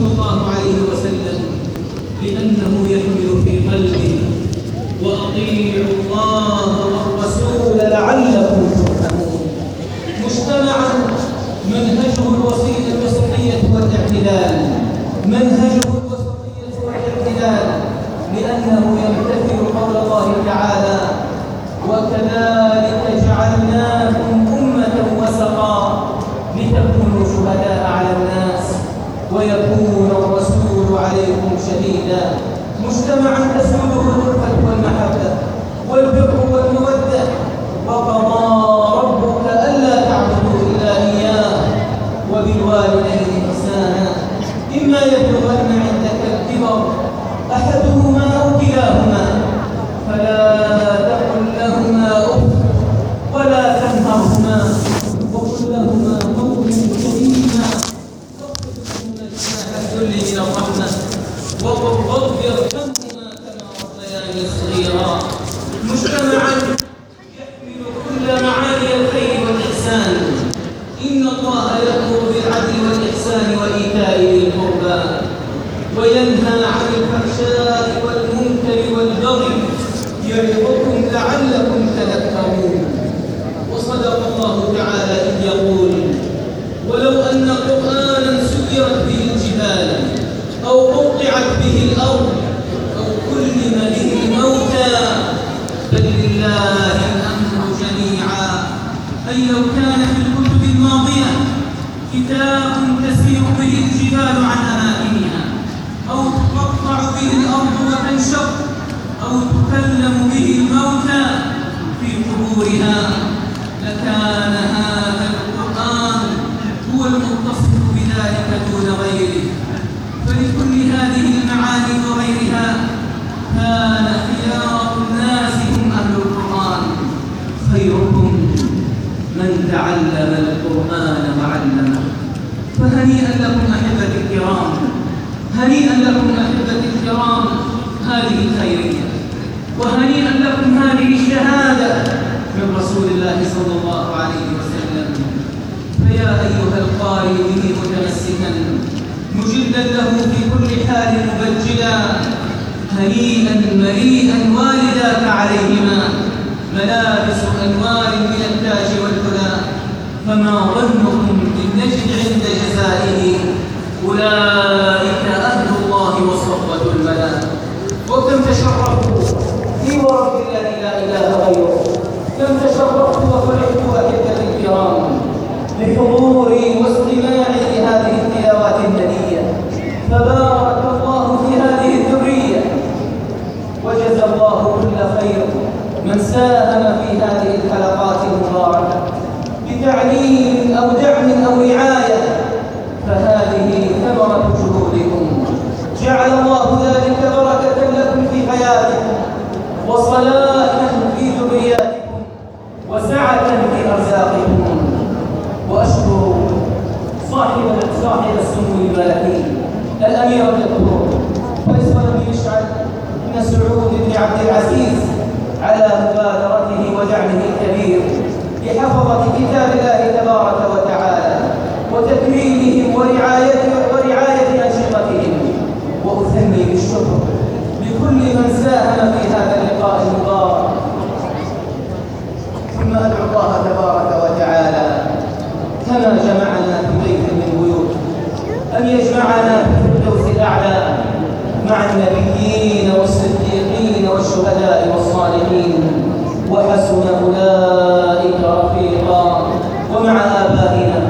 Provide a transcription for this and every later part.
صلى الله عليه وسلم لأنه يحمل في قلبه وأطيعوا مجتمعا تسوده الألفة والمحبة والبر والمودة. وقضى ربك ألا تعبدوا إلا إياه وبالوالدين إحسانا. إما يبلغن عندك الكبر أحدهما أو كلاهما فلا تقل لهما أف ولا تنهرهما. وقل لهما قولا كريما واخفض لهما الذل من الرحمة. وقل الكتب الماضية. كتاب تسير به الجبال عن أماكنها. أو تقطع به الأرض وتنشق لكم أحبتي الكرام. هنيئا لكم أحبتي الكرام هذه الخيرية. وهنيئا لكم هذه الشهادة من رسول الله صلى الله عليه وسلم. فيا أيها القارئ به متمسكا. مجدا له في كل حال مبجلا. هنيئا مريئا والداك عليهما. ملابس أنوار من التاج وكم تشرفوا في ورب الذي لا إله غيره. كم تشرفت وفرحت أحبتي الكرام بحضوري واستماعي لهذه التلاوات الهدية فبارك الله في هذه الذرية. وجزى الله كل خير من ساهم في هذه الحلقات المباركة. بتعليم أو دعم أو رعاية وصلاحا في ذرياتكم وسعة في أرزاقكم وأشكر صاحب صاحب السمو الملكي الأمير الدكتور فيصل بن مشعل بن سعود بن عبد العزيز على مبادرته ودعمه الكبير لحفظة كتاب الله تبارك وتعالى وتكريمهم ورعاية ورعاية أنشطتهم. وأثني بالشكر لكل من ساهم في هذا اللقاء المبارك ثم أدعو الله تبارك وتعالى كما جمعنا في بيت من بيوت أن يجمعنا في الفردوس الأعلى مع النبيين والصديقين والشهداء والصالحين وحسن أولئك رفيقا ومع آبائنا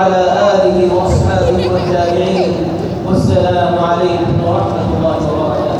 وعلى آله وأصحابه والتابعين. والسلام عليكم ورحمة الله وبركاته.